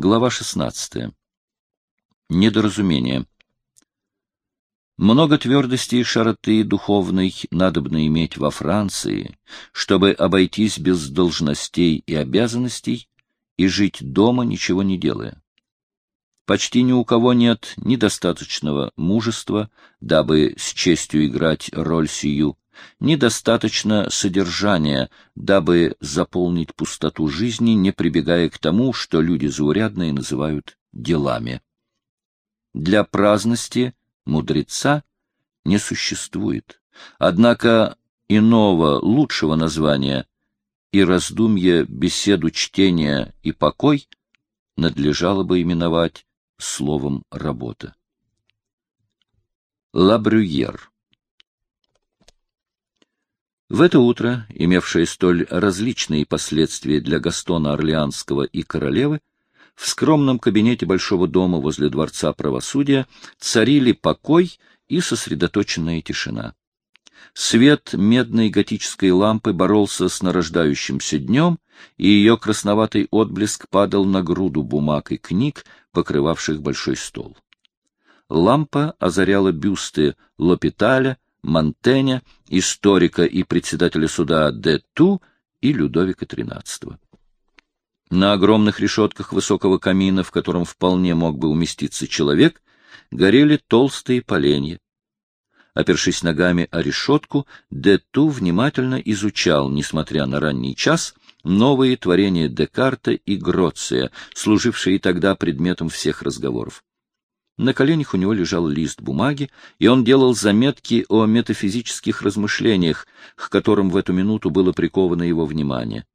Глава 16. Недоразумение. Много твердости и широты духовной надобно иметь во Франции, чтобы обойтись без должностей и обязанностей и жить дома, ничего не делая. Почти ни у кого нет недостаточного мужества, дабы с честью играть роль сию, недостаточно содержания, дабы заполнить пустоту жизни, не прибегая к тому, что люди заурядные называют делами. Для праздности мудреца не существует, однако иного лучшего названия и раздумья, беседу, чтения и покой надлежало бы именовать словом «работа». Лабрюер в это утро, имевшее столь различные последствия для Гастона Орлеанского и королевы, в скромном кабинете Большого дома возле Дворца правосудия царили покой и сосредоточенная тишина. Свет медной готической лампы боролся с нарождающимся днем, и ее красноватый отблеск падал на груду бумаг и книг, покрывавших большой стол. Лампа озаряла бюсты Лопиталя, Монтэня, историка и председателя суда де Ту и Людовика XIII. На огромных решетках высокого камина, в котором вполне мог бы уместиться человек, горели толстые поленья. Опершись ногами о решетку, де Ту внимательно изучал, несмотря на ранний час, новые творения Декарта и Гроция, служившие тогда предметом всех разговоров. На коленях у него лежал лист бумаги, и он делал заметки о метафизических размышлениях, к которым в эту минуту было приковано его внимание.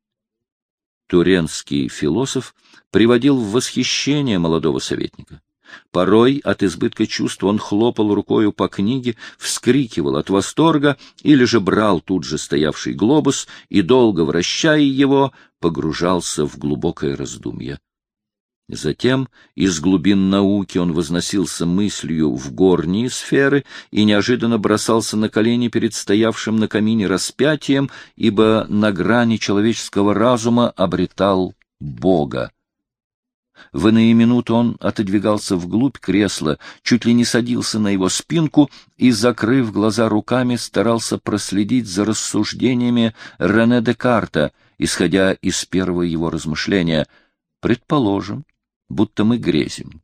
Туренский философ приводил в восхищение молодого советника. Порой от избытка чувств он хлопал рукою по книге, вскрикивал от восторга или же брал тут же стоявший глобус и, долго вращая его, погружался в глубокое раздумье. Затем из глубин науки он возносился мыслью в горние сферы и неожиданно бросался на колени перед стоявшим на камине распятием, ибо на грани человеческого разума обретал Бога. В иные минуты он отодвигался вглубь кресла, чуть ли не садился на его спинку и, закрыв глаза руками, старался проследить за рассуждениями Рене Декарта, исходя из первого его размышления. Предположим, будто мы грезим.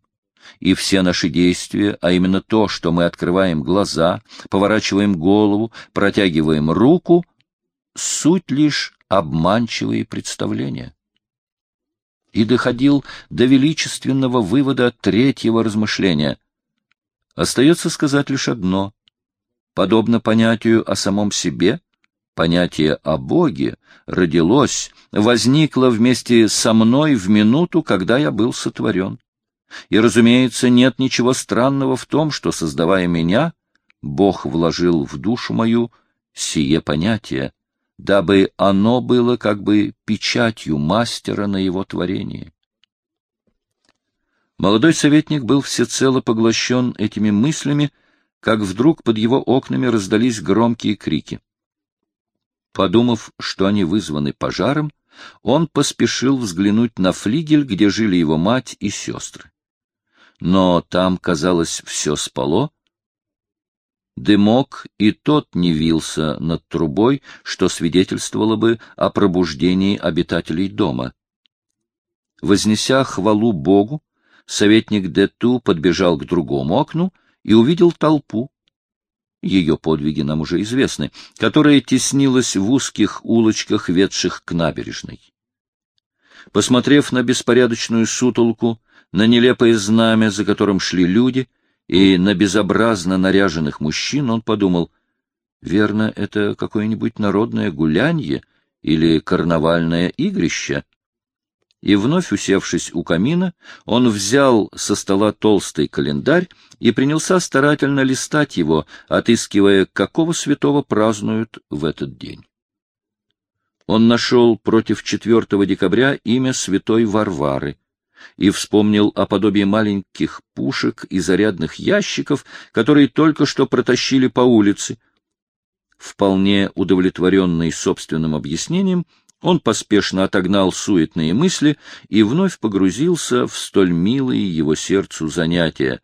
И все наши действия, а именно то, что мы открываем глаза, поворачиваем голову, протягиваем руку, суть лишь обманчивые представления. И доходил до величественного вывода третьего размышления. Остается сказать лишь одно. Подобно понятию о самом себе, понятие о Боге родилось, возникло вместе со мной в минуту, когда я был сотворен. И, разумеется, нет ничего странного в том, что, создавая меня, Бог вложил в душу мою сие понятие, дабы оно было как бы печатью мастера на его творении. Молодой советник был всецело поглощен этими мыслями, как вдруг под его окнами раздались громкие крики. Подумав, что они вызваны пожаром, он поспешил взглянуть на флигель, где жили его мать и сестры. Но там, казалось, все спало. Дымок и тот не вился над трубой, что свидетельствовало бы о пробуждении обитателей дома. Вознеся хвалу Богу, советник Дету подбежал к другому окну и увидел толпу, ее подвиги нам уже известны, которая теснилась в узких улочках, ведших к набережной. Посмотрев на беспорядочную сутолку, на нелепое знамя, за которым шли люди, и на безобразно наряженных мужчин, он подумал, верно, это какое-нибудь народное гулянье или карнавальное игрище, и, вновь усевшись у камина, он взял со стола толстый календарь и принялся старательно листать его, отыскивая, какого святого празднуют в этот день. Он нашел против 4 декабря имя святой Варвары и вспомнил о подобии маленьких пушек и зарядных ящиков, которые только что протащили по улице. Вполне удовлетворенный собственным объяснением, Он поспешно отогнал суетные мысли и вновь погрузился в столь милые его сердцу занятия,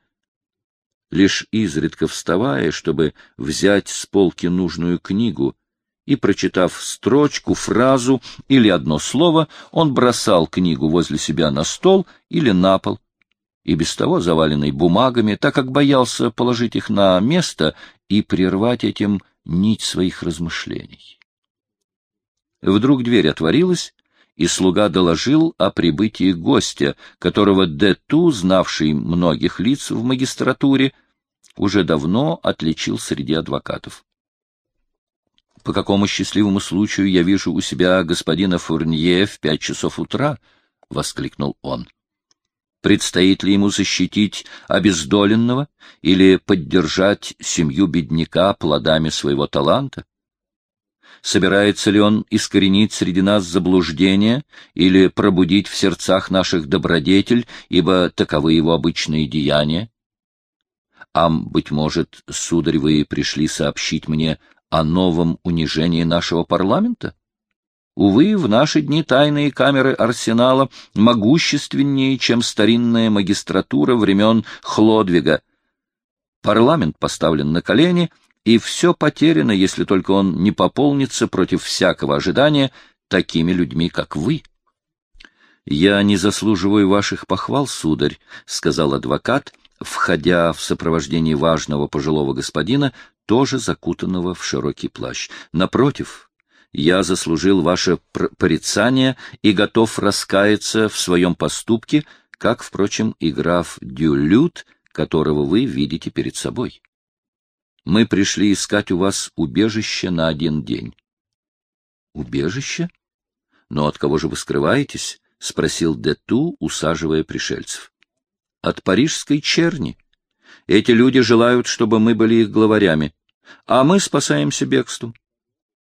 лишь изредка вставая, чтобы взять с полки нужную книгу, и, прочитав строчку, фразу или одно слово, он бросал книгу возле себя на стол или на пол, и без того заваленный бумагами, так как боялся положить их на место и прервать этим нить своих размышлений. Вдруг дверь отворилась, и слуга доложил о прибытии гостя, которого Дету, знавший многих лиц в магистратуре, уже давно отличил среди адвокатов. «По какому счастливому случаю я вижу у себя господина Фурнье в пять часов утра?» — воскликнул он. «Предстоит ли ему защитить обездоленного или поддержать семью бедняка плодами своего таланта? Собирается ли он искоренить среди нас заблуждение или пробудить в сердцах наших добродетель, ибо таковы его обычные деяния? А, быть может, сударь, вы пришли сообщить мне о новом унижении нашего парламента? Увы, в наши дни тайные камеры арсенала могущественнее, чем старинная магистратура времен Хлодвига. Парламент поставлен на колени — и все потеряно, если только он не пополнится против всякого ожидания такими людьми, как вы. — Я не заслуживаю ваших похвал, сударь, — сказал адвокат, входя в сопровождении важного пожилого господина, тоже закутанного в широкий плащ. Напротив, я заслужил ваше порицание и готов раскаяться в своем поступке, как, впрочем, и граф Дюлют, которого вы видите перед собой. Мы пришли искать у вас убежище на один день. — Убежище? Но от кого же вы скрываетесь? — спросил Дету, усаживая пришельцев. — От парижской черни. Эти люди желают, чтобы мы были их главарями, а мы спасаемся бегством.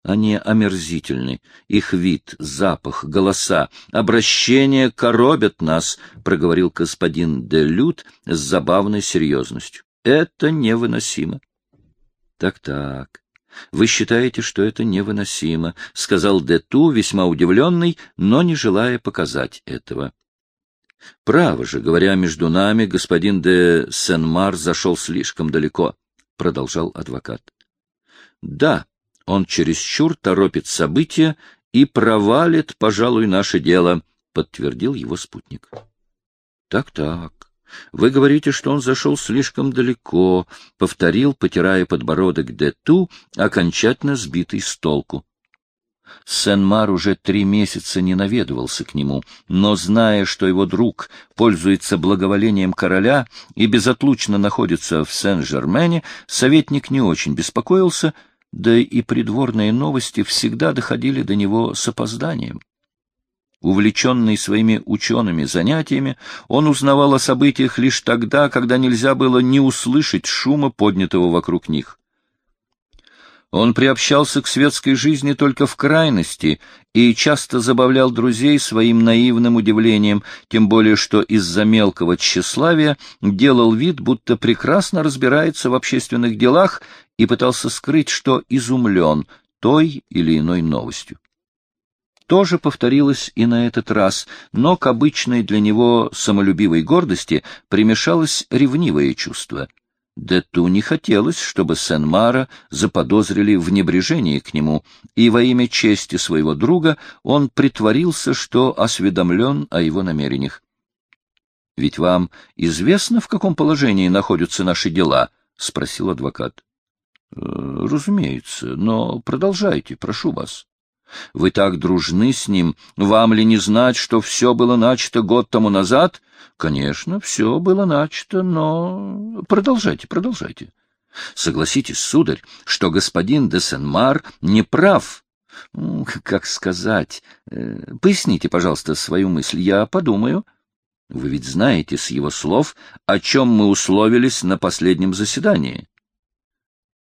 Они омерзительны. Их вид, запах, голоса, обращение коробят нас, — проговорил господин де Лют с забавной серьезностью. Это невыносимо. Так-так. Вы считаете, что это невыносимо, — сказал Дету, весьма удивленный, но не желая показать этого. Право же, говоря между нами, господин де Сен-Мар зашел слишком далеко, — продолжал адвокат. Да, он чересчур торопит события и провалит, пожалуй, наше дело, — подтвердил его спутник. Так-так. Вы говорите, что он зашел слишком далеко, — повторил, потирая подбородок Дету, окончательно сбитый с толку. Сен-Мар уже три месяца не наведывался к нему, но, зная, что его друг пользуется благоволением короля и безотлучно находится в Сен-Жермене, советник не очень беспокоился, да и придворные новости всегда доходили до него с опозданием. Увлеченный своими учеными занятиями, он узнавал о событиях лишь тогда, когда нельзя было не услышать шума, поднятого вокруг них. Он приобщался к светской жизни только в крайности и часто забавлял друзей своим наивным удивлением, тем более что из-за мелкого тщеславия делал вид, будто прекрасно разбирается в общественных делах и пытался скрыть, что изумлен той или иной новостью тоже повторилось и на этот раз, но к обычной для него самолюбивой гордости примешалось ревнивое чувство. Дету не хотелось, чтобы Сен-Мара заподозрили в небрежении к нему, и во имя чести своего друга он притворился, что осведомлен о его намерениях. — Ведь вам известно, в каком положении находятся наши дела? — спросил адвокат. — Разумеется, но продолжайте, прошу вас. Вы так дружны с ним, вам ли не знать, что все было начато год тому назад? Конечно, все было начато, но... Продолжайте, продолжайте. Согласитесь, сударь, что господин де Сен-Мар не прав. Как сказать? Э, поясните, пожалуйста, свою мысль, я подумаю. Вы ведь знаете с его слов, о чем мы условились на последнем заседании. —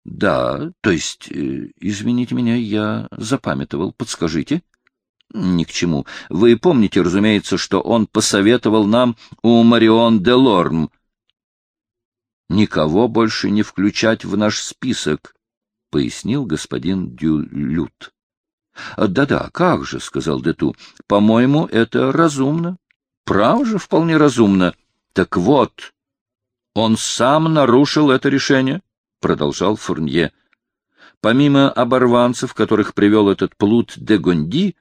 Да, то есть, э, извините меня, я запамятовал. Подскажите. — Ни к чему. Вы помните, разумеется, что он посоветовал нам у Марион де Лорм никого больше не включать в наш список, — пояснил господин Дюлют. Да-да, как же, — сказал Дету, — по-моему, это разумно. Право же, вполне разумно. Так вот, он сам нарушил это решение, — продолжал Фурнье. Помимо оборванцев, которых привел этот плут де Гонди,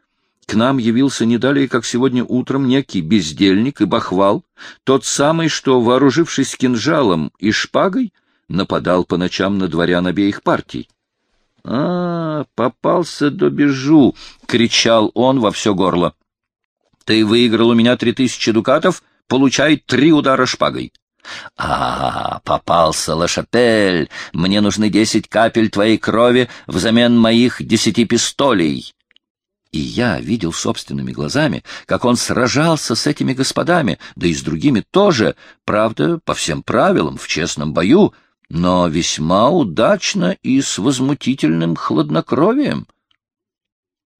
к нам явился не далее, как сегодня утром, некий бездельник и бахвал, тот самый, что, вооружившись кинжалом и шпагой, нападал по ночам на дворян обеих партий. — А, попался до бежу! — кричал он во все горло. — Ты выиграл у меня три тысячи дукатов, получай три удара шпагой. — А, попался, Лашапель! Мне нужны десять капель твоей крови взамен моих десяти пистолей. И я видел собственными глазами, как он сражался с этими господами, да и с другими тоже, правда, по всем правилам, в честном бою, но весьма удачно и с возмутительным хладнокровием.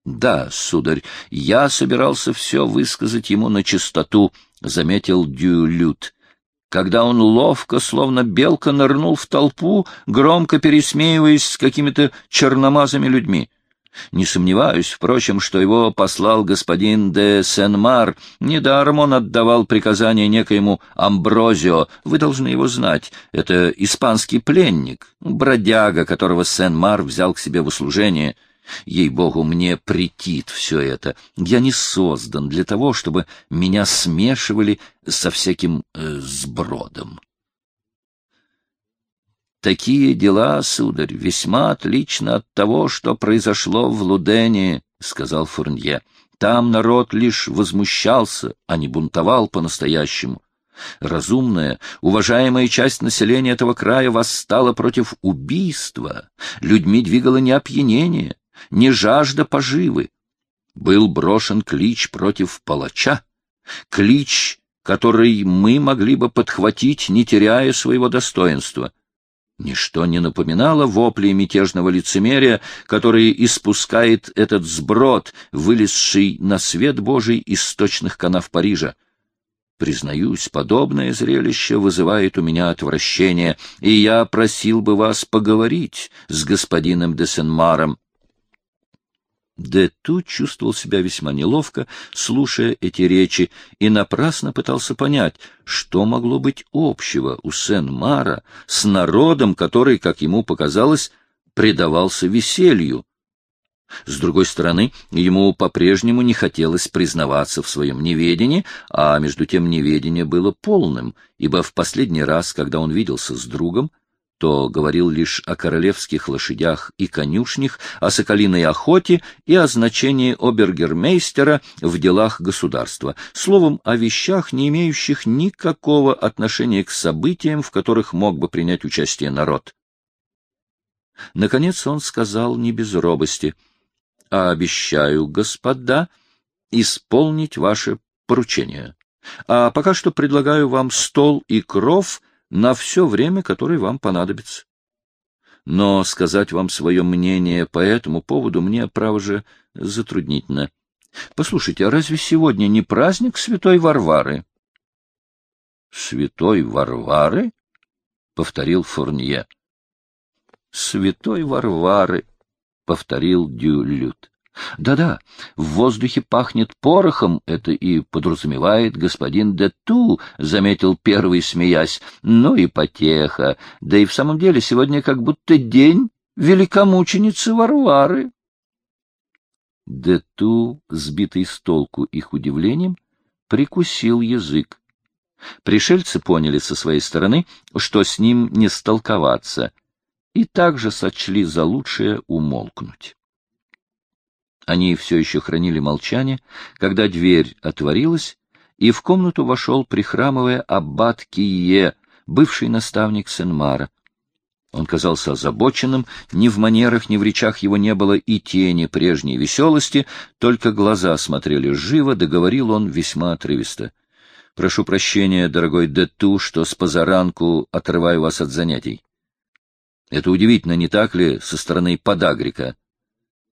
Да, сударь, я собирался все высказать ему на чистоту, — заметил Дюлют. Когда он ловко, словно белка, нырнул в толпу, громко пересмеиваясь с какими-то черномазыми людьми. Не сомневаюсь, впрочем, что его послал господин де Сен-Мар. Недаром он отдавал приказание некоему Амброзио. Вы должны его знать. Это испанский пленник, бродяга, которого Сен-Мар взял к себе в услужение. Ей-богу, мне претит все это. Я не создан для того, чтобы меня смешивали со всяким э, сбродом. Такие дела, сударь, весьма отлично от того, что произошло в Лудене, — сказал Фурнье. Там народ лишь возмущался, а не бунтовал по-настоящему. Разумная, уважаемая часть населения этого края восстала против убийства. Людьми двигало не опьянение, не жажда поживы. Был брошен клич против палача, клич, который мы могли бы подхватить, не теряя своего достоинства. Ничто не напоминало вопли мятежного лицемерия, которые испускает этот сброд, вылезший на свет Божий из сточных канав Парижа. Признаюсь, подобное зрелище вызывает у меня отвращение, и я просил бы вас поговорить с господином де Сенмаром. Де Ту чувствовал себя весьма неловко, слушая эти речи, и напрасно пытался понять, что могло быть общего у Сен-Мара с народом, который, как ему показалось, предавался веселью. С другой стороны, ему по-прежнему не хотелось признаваться в своем неведении, а между тем неведение было полным, ибо в последний раз, когда он виделся с другом, то говорил лишь о королевских лошадях и конюшнях, о соколиной охоте и о значении обергермейстера в делах государства, словом, о вещах, не имеющих никакого отношения к событиям, в которых мог бы принять участие народ. Наконец он сказал не без робости, «А обещаю, господа, исполнить ваше поручение. А пока что предлагаю вам стол и кров — на все время, которое вам понадобится. Но сказать вам свое мнение по этому поводу мне, право же, затруднительно. Послушайте, а разве сегодня не праздник Святой Варвары? — Святой Варвары? — повторил Фурнье. — Святой Варвары, — повторил Дюлют. Да-да, в воздухе пахнет порохом, это и подразумевает господин Дету, — заметил первый, смеясь. Ну и потеха. Да и в самом деле сегодня как будто день великомученицы Варвары. Дету, сбитый с толку их удивлением, прикусил язык. Пришельцы поняли со своей стороны, что с ним не столковаться, и также сочли за лучшее умолкнуть. Они все еще хранили молчание, когда дверь отворилась, и в комнату вошел, прихрамывая, аббат Кие, бывший наставник Сенмара. Он казался озабоченным, ни в манерах, ни в речах его не было и тени прежней веселости, только глаза смотрели живо, договорил он весьма отрывисто. — Прошу прощения, дорогой Дету, что с позаранку отрываю вас от занятий. Это удивительно, не так ли, со стороны подагрика?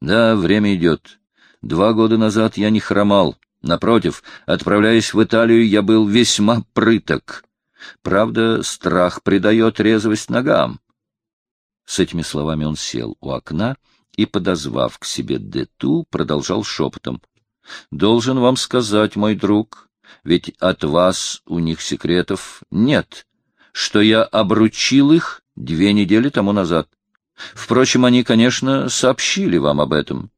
Да, время идет. Два года назад я не хромал. Напротив, отправляясь в Италию, я был весьма прыток. Правда, страх придает резвость ногам. С этими словами он сел у окна и, подозвав к себе Дету, продолжал шепотом. — Должен вам сказать, мой друг, ведь от вас у них секретов нет, что я обручил их две недели тому назад. Впрочем, они, конечно, сообщили вам об этом.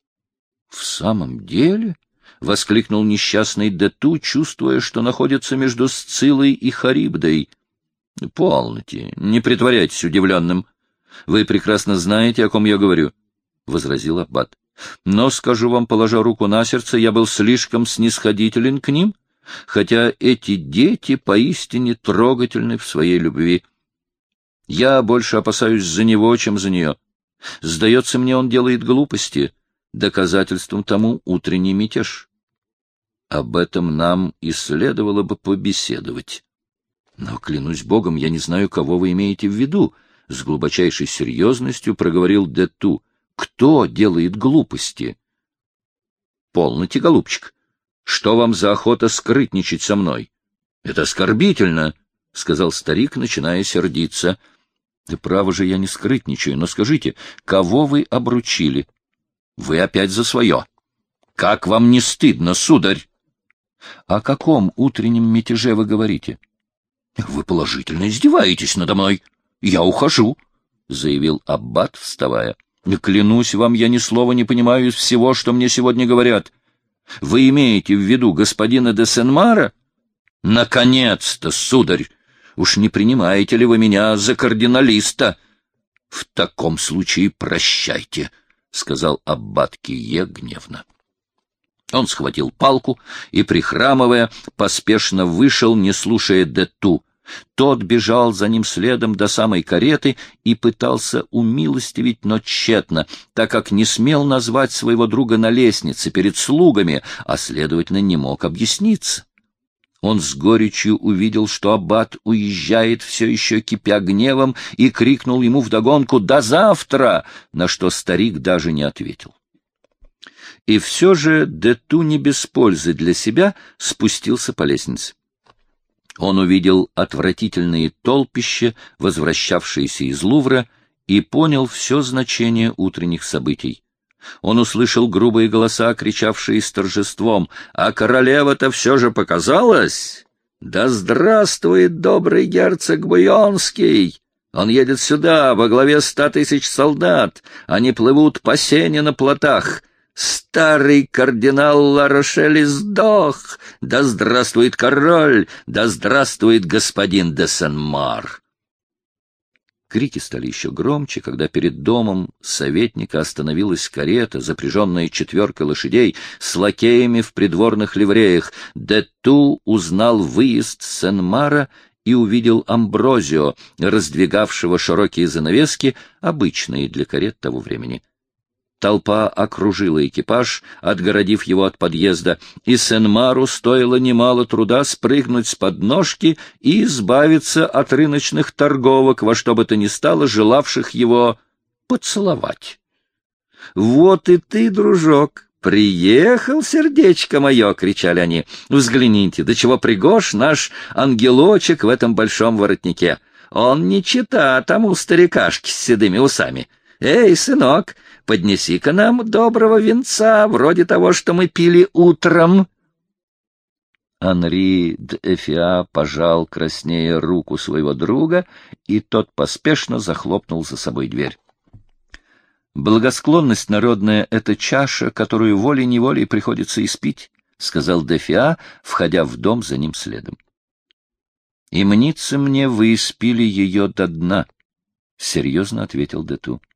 — В самом деле? — воскликнул несчастный Дету, чувствуя, что находится между Сцилой и Харибдой. — Полноте, не притворяйтесь удивленным. Вы прекрасно знаете, о ком я говорю, — возразил Аббат. — Но, скажу вам, положа руку на сердце, я был слишком снисходителен к ним, хотя эти дети поистине трогательны в своей любви. Я больше опасаюсь за него, чем за нее. Сдается мне, он делает глупости. Доказательством тому утренний мятеж. Об этом нам и следовало бы побеседовать. Но, клянусь богом, я не знаю, кого вы имеете в виду, — с глубочайшей серьезностью проговорил Дету. Кто делает глупости? — Полноте, голубчик. Что вам за охота скрытничать со мной? — Это оскорбительно, — сказал старик, начиная сердиться. — Да право же я не скрытничаю, но скажите, кого вы обручили? — Вы опять за свое. — Как вам не стыдно, сударь? — О каком утреннем мятеже вы говорите? — Вы положительно издеваетесь надо мной. Я ухожу, — заявил Аббат, вставая. — Клянусь вам, я ни слова не понимаю из всего, что мне сегодня говорят. Вы имеете в виду господина де Сенмара? — Наконец-то, сударь! Уж не принимаете ли вы меня за кардиналиста? — В таком случае прощайте, — сказал Аббат Кие гневно. Он схватил палку и, прихрамывая, поспешно вышел, не слушая Дету. Тот бежал за ним следом до самой кареты и пытался умилостивить, но тщетно, так как не смел назвать своего друга на лестнице перед слугами, а, следовательно, не мог объясниться. Он с горечью увидел, что аббат уезжает, все еще кипя гневом, и крикнул ему вдогонку «До завтра!», на что старик даже не ответил. И все же Дету не без пользы для себя спустился по лестнице. Он увидел отвратительные толпища, возвращавшиеся из Лувра, и понял все значение утренних событий. Он услышал грубые голоса, кричавшие с торжеством, «А королева-то все же показалась! Да здравствует добрый герцог Буйонский! Он едет сюда, во главе ста тысяч солдат, они плывут по сене на плотах, Старый кардинал Ларошель сдох! Да здравствует король! Да здравствует господин де Сен-Мар! Крики стали еще громче, когда перед домом советника остановилась карета, запряженная четверкой лошадей, с лакеями в придворных ливреях. Дету узнал выезд Сен-Мара и увидел Амброзио, раздвигавшего широкие занавески, обычные для карет того времени. Толпа окружила экипаж, отгородив его от подъезда, и Сен-Мару стоило немало труда спрыгнуть с подножки и избавиться от рыночных торговок, во что бы то ни стало, желавших его поцеловать. — Вот и ты, дружок, «Приехал, сердечко мое!» — кричали они. «Взгляните, до чего пригож наш ангелочек в этом большом воротнике! Он не чита тому старикашке с седыми усами! Эй, сынок, поднеси-ка нам доброго венца, вроде того, что мы пили утром. Анри д'Эфиа пожал краснее руку своего друга, и тот поспешно захлопнул за собой дверь. «Благосклонность народная — это чаша, которую волей-неволей приходится испить», — сказал Дефиа, входя в дом за ним следом. «И мнится мне, вы испили ее до дна», — серьезно ответил Дету. —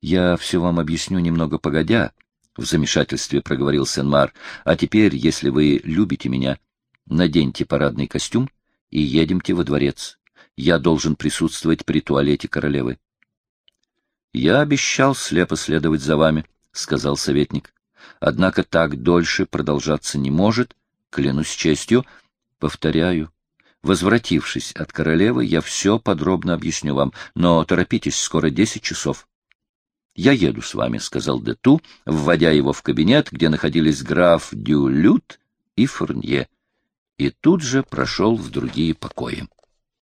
Я все вам объясню немного погодя, — в замешательстве проговорил Сен-Мар. — А теперь, если вы любите меня, наденьте парадный костюм и едемте во дворец. Я должен присутствовать при туалете королевы. — Я обещал слепо следовать за вами, — сказал советник. — Однако так дольше продолжаться не может, клянусь честью. Повторяю, возвратившись от королевы, я все подробно объясню вам, но торопитесь, скоро десять часов. «Я еду с вами», — сказал Дету, вводя его в кабинет, где находились граф Дюлют и Фурнье, и тут же прошел в другие покои.